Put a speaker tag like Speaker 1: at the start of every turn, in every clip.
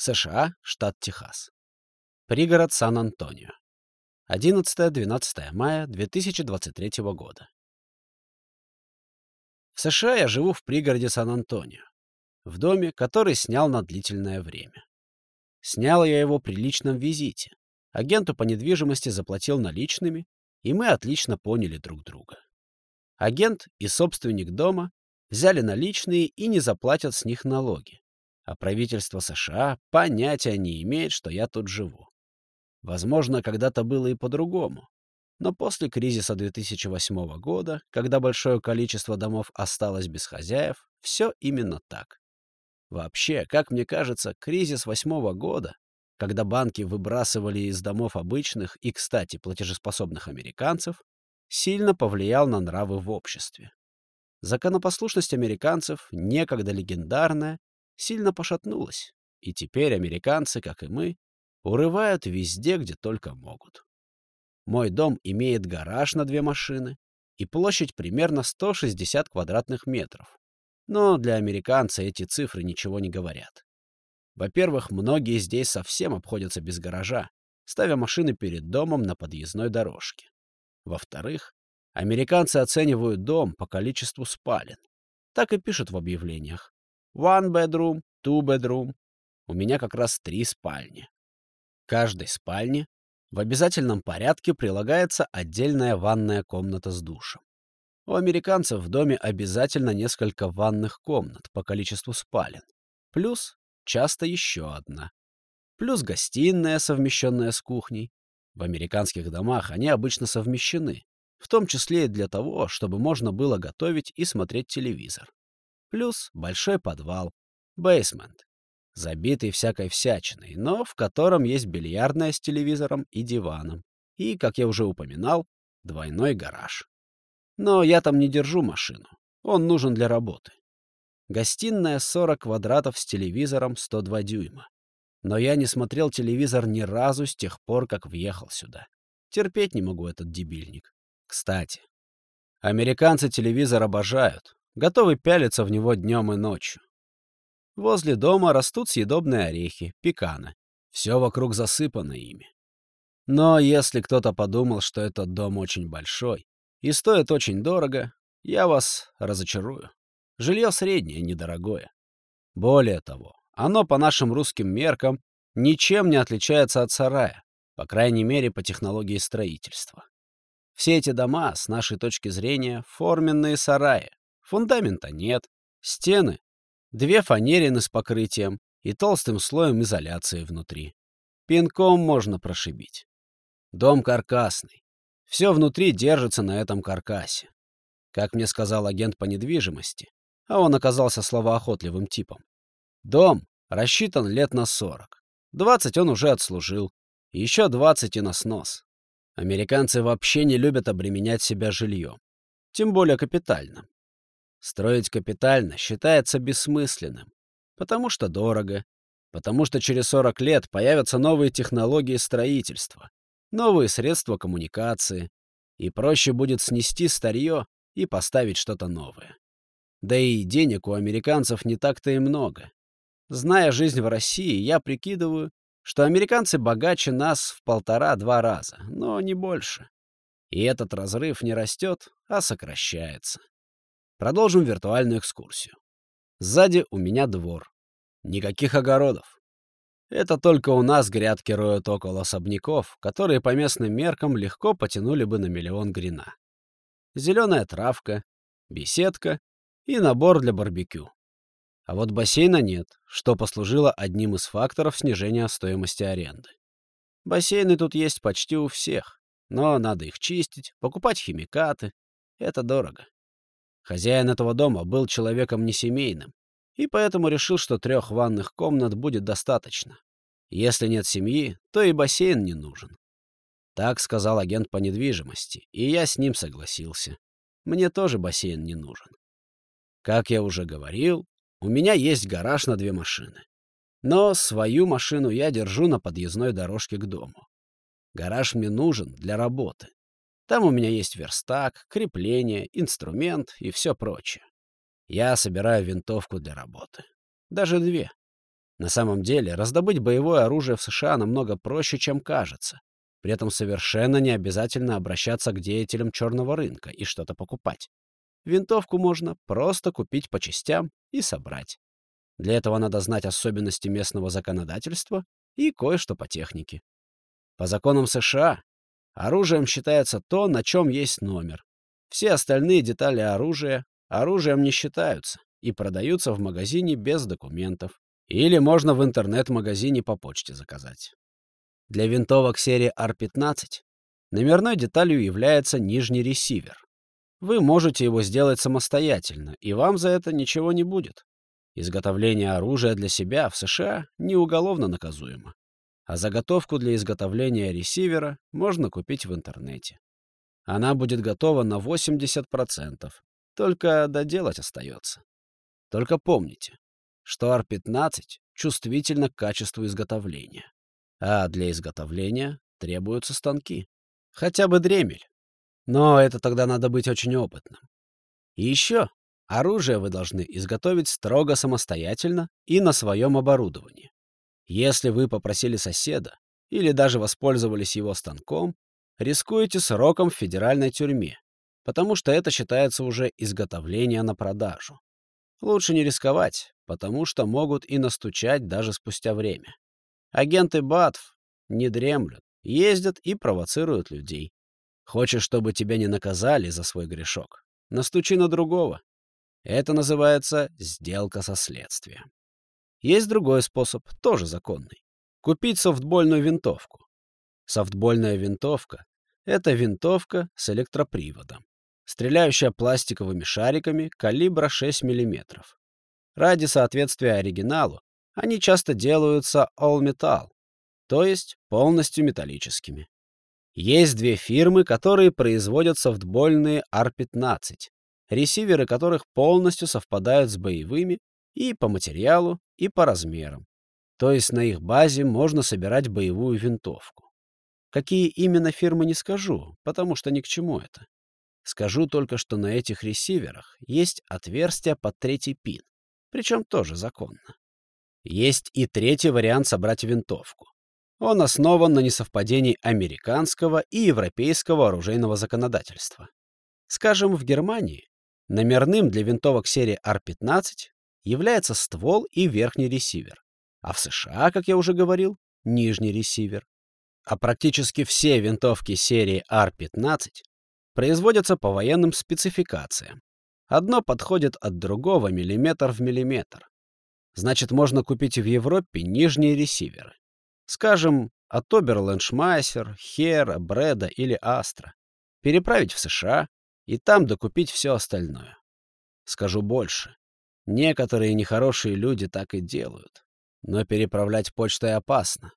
Speaker 1: США, штат Техас. Пригород Сан-Антонио. 11-12 мая 2023 года. В США я живу в пригороде Сан-Антонио, в доме, который снял на длительное время. Снял я его при личном визите. Агенту по недвижимости заплатил наличными, и мы отлично поняли друг друга. Агент и собственник дома взяли наличные и не заплатят с них налоги. А правительство США понятия не имеет, что я тут живу. Возможно, когда-то было и по-другому. Но после кризиса 2008 года, когда большое количество домов осталось без хозяев, все именно так. Вообще, как мне кажется, кризис восьмого года, когда банки выбрасывали из домов обычных и, кстати, платежеспособных американцев, сильно повлиял на нравы в обществе. Законопослушность американцев, некогда легендарная, сильно пошатнулась, и теперь американцы, как и мы, урывают везде, где только могут. Мой дом имеет гараж на две машины и площадь примерно 160 квадратных метров. Но для американца эти цифры ничего не говорят. Во-первых, многие здесь совсем обходятся без гаража, ставя машины перед домом на подъездной дорожке. Во-вторых, американцы оценивают дом по количеству спален. Так и пишут в объявлениях. One bedroom, two bedroom. У меня как раз три спальни. Каждой спальне в обязательном порядке прилагается отдельная ванная комната с душем. У американцев в доме обязательно несколько ванных комнат по количеству спален. Плюс часто еще одна. Плюс гостиная, совмещенная с кухней. В американских домах они обычно совмещены, в том числе и для того, чтобы можно было готовить и смотреть телевизор. Плюс большой подвал, бейсмент, забитый всякой всячиной, но в котором есть бильярдная с телевизором и диваном. И, как я уже упоминал, двойной гараж. Но я там не держу машину. Он нужен для работы. Гостиная 40 квадратов с телевизором 102 дюйма. Но я не смотрел телевизор ни разу с тех пор, как въехал сюда. Терпеть не могу этот дебильник. Кстати, американцы телевизор обожают, готовы пялиться в него днем и ночью. Возле дома растут съедобные орехи, пеканы. Все вокруг засыпано ими. Но если кто-то подумал, что этот дом очень большой и стоит очень дорого, я вас разочарую. Жилье среднее, недорогое. Более того, оно по нашим русским меркам ничем не отличается от сарая, по крайней мере, по технологии строительства. Все эти дома, с нашей точки зрения, форменные сараи. Фундамента нет, стены Две фанерины с покрытием и толстым слоем изоляции внутри. Пинком можно прошибить. Дом каркасный. Все внутри держится на этом каркасе. Как мне сказал агент по недвижимости, а он оказался словоохотливым типом. Дом рассчитан лет на 40. 20 он уже отслужил. Еще 20 и на снос. Американцы вообще не любят обременять себя жильем. Тем более капитальным. Строить капитально считается бессмысленным, потому что дорого, потому что через 40 лет появятся новые технологии строительства, новые средства коммуникации, и проще будет снести старье и поставить что-то новое. Да и денег у американцев не так-то и много. Зная жизнь в России, я прикидываю, что американцы богаче нас в полтора-два раза, но не больше. И этот разрыв не растет, а сокращается. Продолжим виртуальную экскурсию. Сзади у меня двор. Никаких огородов. Это только у нас грядки роют около особняков, которые по местным меркам легко потянули бы на миллион грина. Зеленая травка, беседка и набор для барбекю. А вот бассейна нет, что послужило одним из факторов снижения стоимости аренды. Бассейны тут есть почти у всех, но надо их чистить, покупать химикаты. Это дорого. Хозяин этого дома был человеком несемейным, и поэтому решил, что трех ванных комнат будет достаточно. Если нет семьи, то и бассейн не нужен. Так сказал агент по недвижимости, и я с ним согласился. Мне тоже бассейн не нужен. Как я уже говорил, у меня есть гараж на две машины. Но свою машину я держу на подъездной дорожке к дому. Гараж мне нужен для работы. Там у меня есть верстак, крепление, инструмент и все прочее. Я собираю винтовку для работы. Даже две. На самом деле, раздобыть боевое оружие в США намного проще, чем кажется. При этом совершенно не обязательно обращаться к деятелям черного рынка и что-то покупать. Винтовку можно просто купить по частям и собрать. Для этого надо знать особенности местного законодательства и кое-что по технике. По законам США оружием считается то, на чем есть номер. Все остальные детали оружия оружием не считаются и продаются в магазине без документов. Или можно в интернет-магазине по почте заказать. Для винтовок серии R15 номерной деталью является нижний ресивер. Вы можете его сделать самостоятельно, и вам за это ничего не будет. Изготовление оружия для себя в США не уголовно наказуемо, а заготовку для изготовления ресивера можно купить в интернете. Она будет готова на 80%, только доделать остается. Только помните, что R15 чувствительно к качеству изготовления. А для изготовления требуются станки. Хотя бы дремель. Но это тогда надо быть очень опытным. И еще оружие вы должны изготовить строго самостоятельно и на своем оборудовании. Если вы попросили соседа или даже воспользовались его станком, рискуете сроком в федеральной тюрьме, потому что это считается уже изготовление на продажу. Лучше не рисковать, потому что могут и настучать даже спустя время. Агенты БАТФ не дремлют, ездят и провоцируют людей. Хочешь, чтобы тебя не наказали за свой грешок? Настучи на другого. Это называется сделка со следствием. Есть другой способ, тоже законный. Купить софтбольную винтовку. Софтбольная винтовка — это винтовка с электроприводом стреляющая пластиковыми шариками калибра 6 мм. Ради соответствия оригиналу они часто делаются all-metal, то есть полностью металлическими. Есть две фирмы, которые производят софтбольные R-15, ресиверы которых полностью совпадают с боевыми и по материалу, и по размерам. То есть на их базе можно собирать боевую винтовку. Какие именно фирмы не скажу, потому что ни к чему это. Скажу только, что на этих ресиверах есть отверстие под третий пин, причем тоже законно. Есть и третий вариант собрать винтовку. Он основан на несовпадении американского и европейского оружейного законодательства. Скажем, в Германии номерным для винтовок серии R15 является ствол и верхний ресивер, а в США, как я уже говорил, нижний ресивер. А практически все винтовки серии R15 производятся по военным спецификациям. Одно подходит от другого миллиметр в миллиметр. Значит, можно купить в Европе нижние ресиверы. Скажем, от Оберлендшмайсер, Хера, Бреда или Астра. Переправить в США и там докупить все остальное. Скажу больше. Некоторые нехорошие люди так и делают. Но переправлять почтой опасно.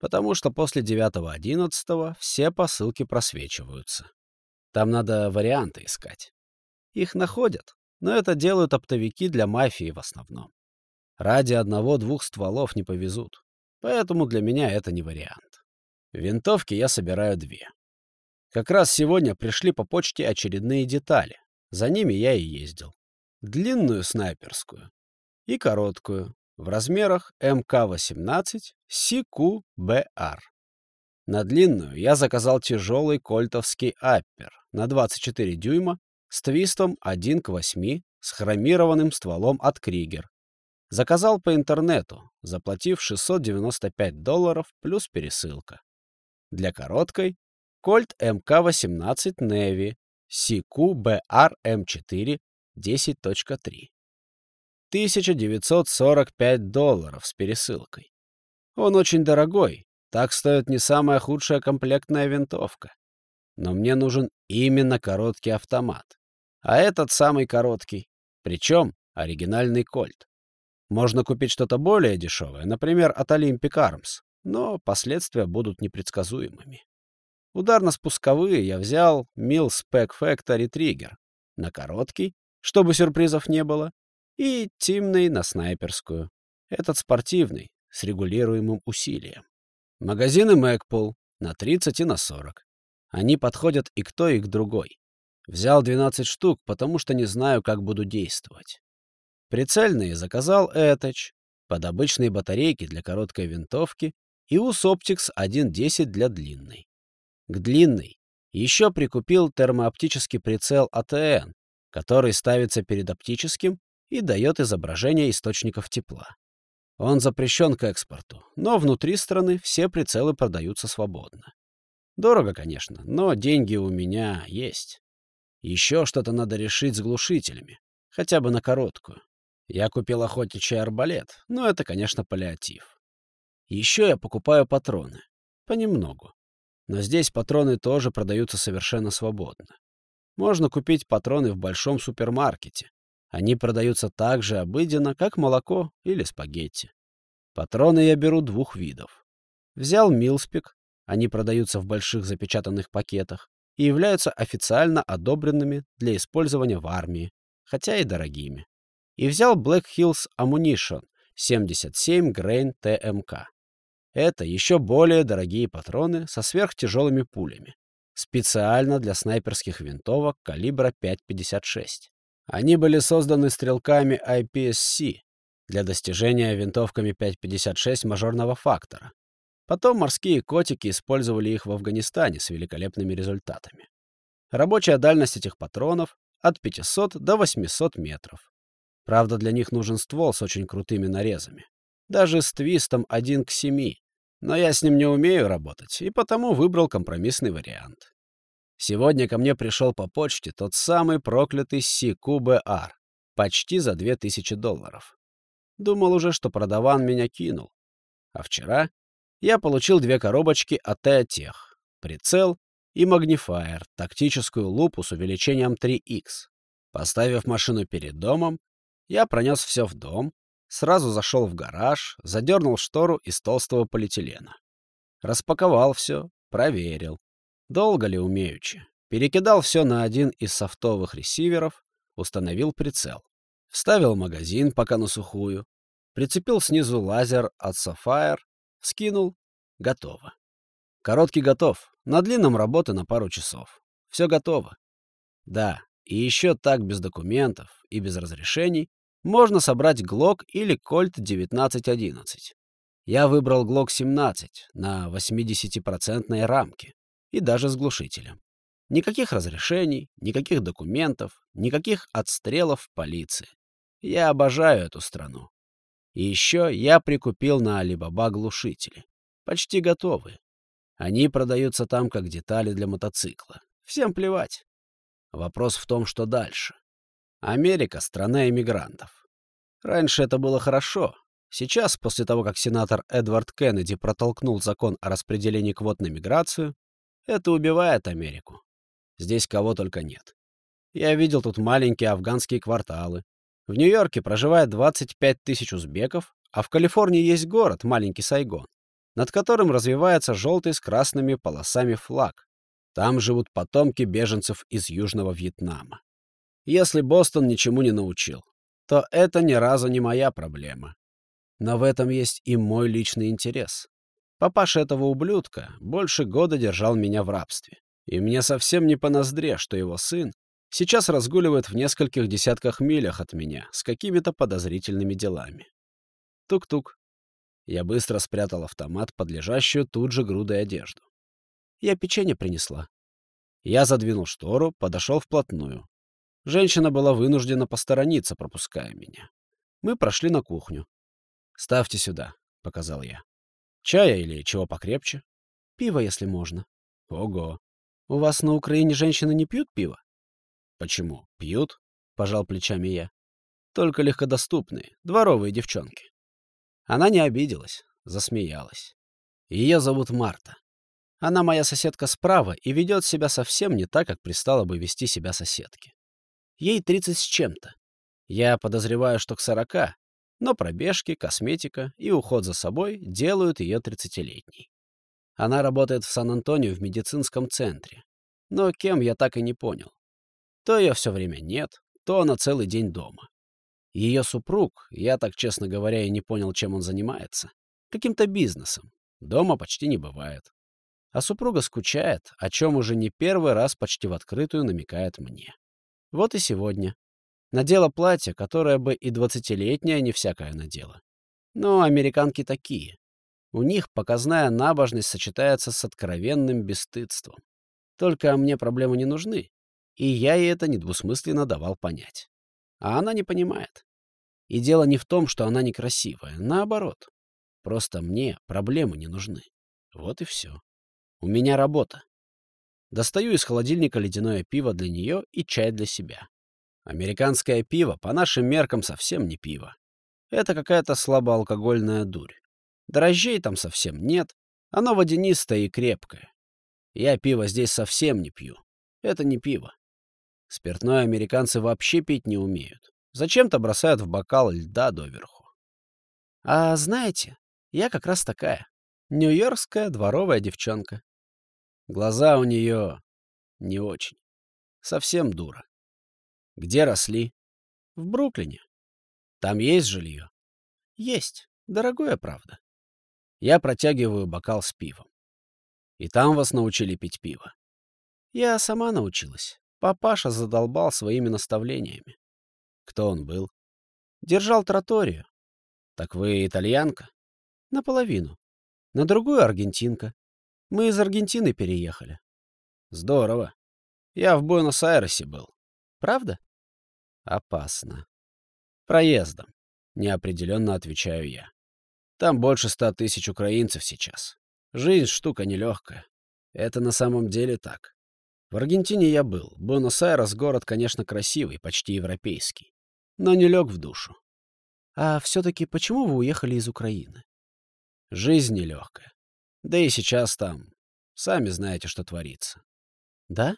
Speaker 1: Потому что после 9-11 все посылки просвечиваются. Там надо варианты искать. Их находят, но это делают оптовики для мафии в основном. Ради одного-двух стволов не повезут. Поэтому для меня это не вариант. Винтовки я собираю две. Как раз сегодня пришли по почте очередные детали. За ними я и ездил. Длинную снайперскую и короткую в размерах МК-18 СИКУ-БР. На длинную я заказал тяжелый кольтовский аппер на 24 дюйма с твистом 1 к 8 с хромированным стволом от Кригер. Заказал по интернету, заплатив 695 долларов плюс пересылка. Для короткой Кольт МК-18 Navy CQ BR M4 10.3. 1945 долларов с пересылкой. Он очень дорогой, так стоит не самая худшая комплектная винтовка. Но мне нужен именно короткий автомат. А этот самый короткий. Причем оригинальный кольт. Можно купить что-то более дешевое, например, от Olympic Arms, но последствия будут непредсказуемыми. Ударно-спусковые я взял Mill Spec Factory Trigger на короткий, чтобы сюрпризов не было, и Тимный на снайперскую. Этот спортивный, с регулируемым усилием. Магазины Мэгпул на 30 и на 40. Они подходят и к той, и к другой. Взял 12 штук, потому что не знаю, как буду действовать. Прицельные заказал Эточ. под обычные батарейки для короткой винтовки и Усоптикс 1.10 для длинной. К длинной еще прикупил термооптический прицел АТН, который ставится перед оптическим и дает изображение источников тепла. Он запрещен к экспорту, но внутри страны все прицелы продаются свободно. Дорого, конечно, но деньги у меня есть. Еще что-то надо решить с глушителями, хотя бы на короткую. Я купил охотничий арбалет, но это, конечно, паллиатив. Еще я покупаю патроны. Понемногу. Но здесь патроны тоже продаются совершенно свободно. Можно купить патроны в большом супермаркете. Они продаются так же обыденно, как молоко или спагетти. Патроны я беру двух видов. Взял Милспик, они продаются в больших запечатанных пакетах и являются официально одобренными для использования в армии, хотя и дорогими и взял Black Hills Ammunition 77 Grain TMK. Это еще более дорогие патроны со сверхтяжелыми пулями, специально для снайперских винтовок калибра 5,56. Они были созданы стрелками IPSC для достижения винтовками 5,56 мажорного фактора. Потом морские котики использовали их в Афганистане с великолепными результатами. Рабочая дальность этих патронов от 500 до 800 метров. Правда, для них нужен ствол с очень крутыми нарезами. Даже с твистом один к семи. Но я с ним не умею работать, и потому выбрал компромиссный вариант. Сегодня ко мне пришел по почте тот самый проклятый CQBR, почти за 2000 долларов. Думал уже, что продаван меня кинул. А вчера я получил две коробочки от Теотех, прицел и магнифайер, тактическую лупу с увеличением 3х. Поставив машину перед домом, я пронес все в дом, сразу зашел в гараж, задернул штору из толстого полиэтилена. Распаковал все, проверил. Долго ли умеючи. Перекидал все на один из софтовых ресиверов, установил прицел. Вставил магазин пока на сухую, прицепил снизу лазер от Sapphire, скинул. Готово. Короткий готов. На длинном работы на пару часов. Все готово. Да, и еще так без документов и без разрешений можно собрать ГЛОК или Кольт 1911. Я выбрал ГЛОК 17 на 80% рамке и даже с глушителем. Никаких разрешений, никаких документов, никаких отстрелов полиции. Я обожаю эту страну. И еще я прикупил на Алибаба глушители. Почти готовые. Они продаются там как детали для мотоцикла. Всем плевать. Вопрос в том, что дальше. Америка — страна эмигрантов. Раньше это было хорошо. Сейчас, после того, как сенатор Эдвард Кеннеди протолкнул закон о распределении квот на миграцию, это убивает Америку. Здесь кого только нет. Я видел тут маленькие афганские кварталы. В Нью-Йорке проживает 25 тысяч узбеков, а в Калифорнии есть город, маленький Сайгон, над которым развивается желтый с красными полосами флаг. Там живут потомки беженцев из Южного Вьетнама. Если Бостон ничему не научил, то это ни разу не моя проблема. Но в этом есть и мой личный интерес. Папаша этого ублюдка больше года держал меня в рабстве. И мне совсем не по ноздре, что его сын сейчас разгуливает в нескольких десятках милях от меня с какими-то подозрительными делами. Тук-тук. Я быстро спрятал автомат под лежащую тут же грудой одежду. Я печенье принесла. Я задвинул штору, подошел вплотную. Женщина была вынуждена посторониться, пропуская меня. Мы прошли на кухню. «Ставьте сюда», — показал я. «Чая или чего покрепче?» «Пиво, если можно». «Ого! У вас на Украине женщины не пьют пиво?» «Почему? Пьют?» — пожал плечами я. «Только легкодоступные, дворовые девчонки». Она не обиделась, засмеялась. Ее зовут Марта. Она моя соседка справа и ведет себя совсем не так, как пристало бы вести себя соседки. Ей 30 с чем-то. Я подозреваю, что к 40, но пробежки, косметика и уход за собой делают ее 30-летней. Она работает в Сан-Антонио в медицинском центре. Но кем, я так и не понял. То ее все время нет, то она целый день дома. Ее супруг, я так, честно говоря, и не понял, чем он занимается. Каким-то бизнесом. Дома почти не бывает. А супруга скучает, о чем уже не первый раз почти в открытую намекает мне. Вот и сегодня. Надела платье, которое бы и двадцатилетняя не всякая надела. Но американки такие. У них показная набожность сочетается с откровенным бесстыдством. Только мне проблемы не нужны, и я ей это недвусмысленно давал понять. А она не понимает. И дело не в том, что она некрасивая, наоборот. Просто мне проблемы не нужны. Вот и все. У меня работа. Достаю из холодильника ледяное пиво для нее и чай для себя. Американское пиво по нашим меркам совсем не пиво. Это какая-то слабоалкогольная дурь. Дрожжей там совсем нет, оно водянистое и крепкое. Я пиво здесь совсем не пью. Это не пиво. Спиртное американцы вообще пить не умеют. Зачем-то бросают в бокал льда доверху. А знаете, я как раз такая. Нью-Йоркская дворовая девчонка. Глаза у нее не очень. Совсем дура. Где росли? В Бруклине. Там есть жилье? Есть. Дорогое, правда. Я протягиваю бокал с пивом. И там вас научили пить пиво. Я сама научилась. Папаша задолбал своими наставлениями. Кто он был? Держал троторию. Так вы итальянка? Наполовину. На другую аргентинка. Мы из Аргентины переехали. Здорово. Я в Буэнос-Айресе был. Правда? Опасно. Проездом. Неопределенно отвечаю я. Там больше ста тысяч украинцев сейчас. Жизнь штука нелегкая. Это на самом деле так. В Аргентине я был. Буэнос-Айрес — город, конечно, красивый, почти европейский. Но не лег в душу. А все-таки почему вы уехали из Украины? Жизнь нелегкая. Да и сейчас там. Сами знаете, что творится. Да?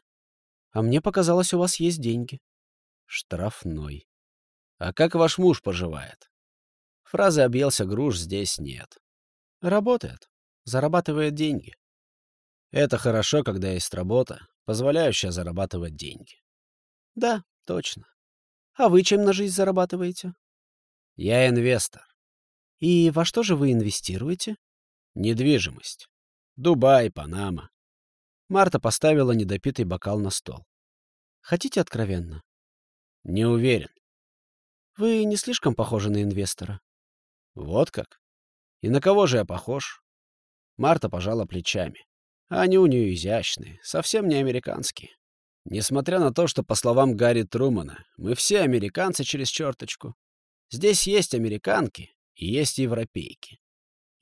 Speaker 1: А мне показалось, у вас есть деньги. Штрафной. А как ваш муж поживает? Фразы «объелся груш» здесь нет. Работает. Зарабатывает деньги. Это хорошо, когда есть работа, позволяющая зарабатывать деньги. Да, точно. А вы чем на жизнь зарабатываете? Я инвестор. И во что же вы инвестируете? Недвижимость. Дубай, Панама. Марта поставила недопитый бокал на стол. Хотите откровенно? Не уверен. Вы не слишком похожи на инвестора. Вот как? И на кого же я похож? Марта пожала плечами. Они у нее изящные, совсем не американские. Несмотря на то, что, по словам Гарри Трумана, мы все американцы через черточку. Здесь есть американки и есть европейки.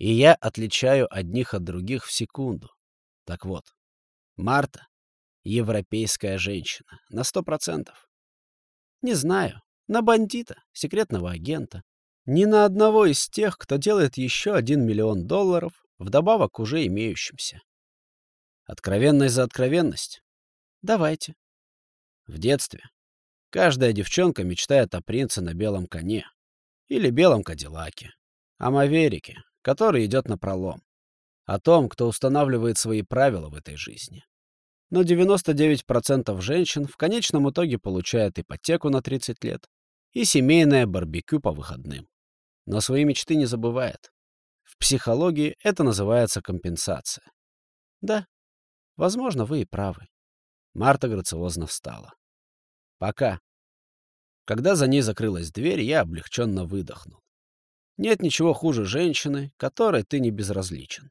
Speaker 1: И я отличаю одних от других в секунду. Так вот, Марта — европейская женщина, на сто процентов. Не знаю, на бандита, секретного агента, ни на одного из тех, кто делает еще один миллион долларов, вдобавок уже имеющимся. Откровенность за откровенность? Давайте. В детстве каждая девчонка мечтает о принце на белом коне или белом кадиллаке, о маверике, который идет на пролом, о том, кто устанавливает свои правила в этой жизни. Но 99% женщин в конечном итоге получают ипотеку на 30 лет и семейное барбекю по выходным. Но свои мечты не забывает. В психологии это называется компенсация. Да, возможно, вы и правы. Марта грациозно встала. Пока. Когда за ней закрылась дверь, я облегченно выдохнул. Нет ничего хуже женщины, которой ты не безразличен.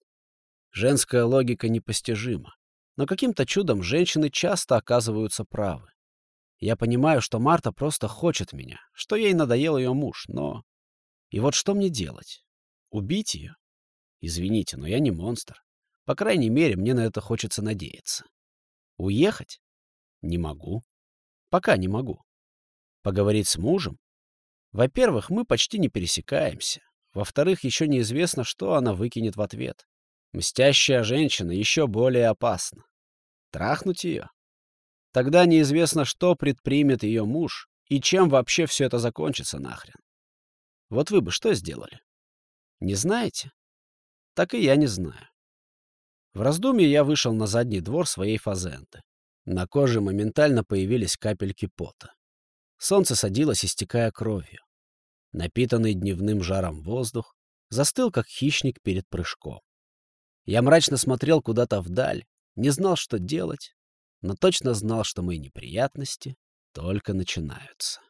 Speaker 1: Женская логика непостижима, но каким-то чудом женщины часто оказываются правы. Я понимаю, что Марта просто хочет меня, что ей надоел ее муж, но... И вот что мне делать? Убить ее? Извините, но я не монстр. По крайней мере, мне на это хочется надеяться. Уехать? Не могу. Пока не могу. Поговорить с мужем? Во-первых, мы почти не пересекаемся. Во-вторых, еще неизвестно, что она выкинет в ответ. Мстящая женщина еще более опасна. Трахнуть ее? Тогда неизвестно, что предпримет ее муж и чем вообще все это закончится нахрен. Вот вы бы что сделали? Не знаете? Так и я не знаю. В раздумье я вышел на задний двор своей фазенты. На коже моментально появились капельки пота. Солнце садилось, истекая кровью. Напитанный дневным жаром воздух застыл, как хищник перед прыжком. Я мрачно смотрел куда-то вдаль, не знал, что делать, но точно знал, что мои неприятности только начинаются.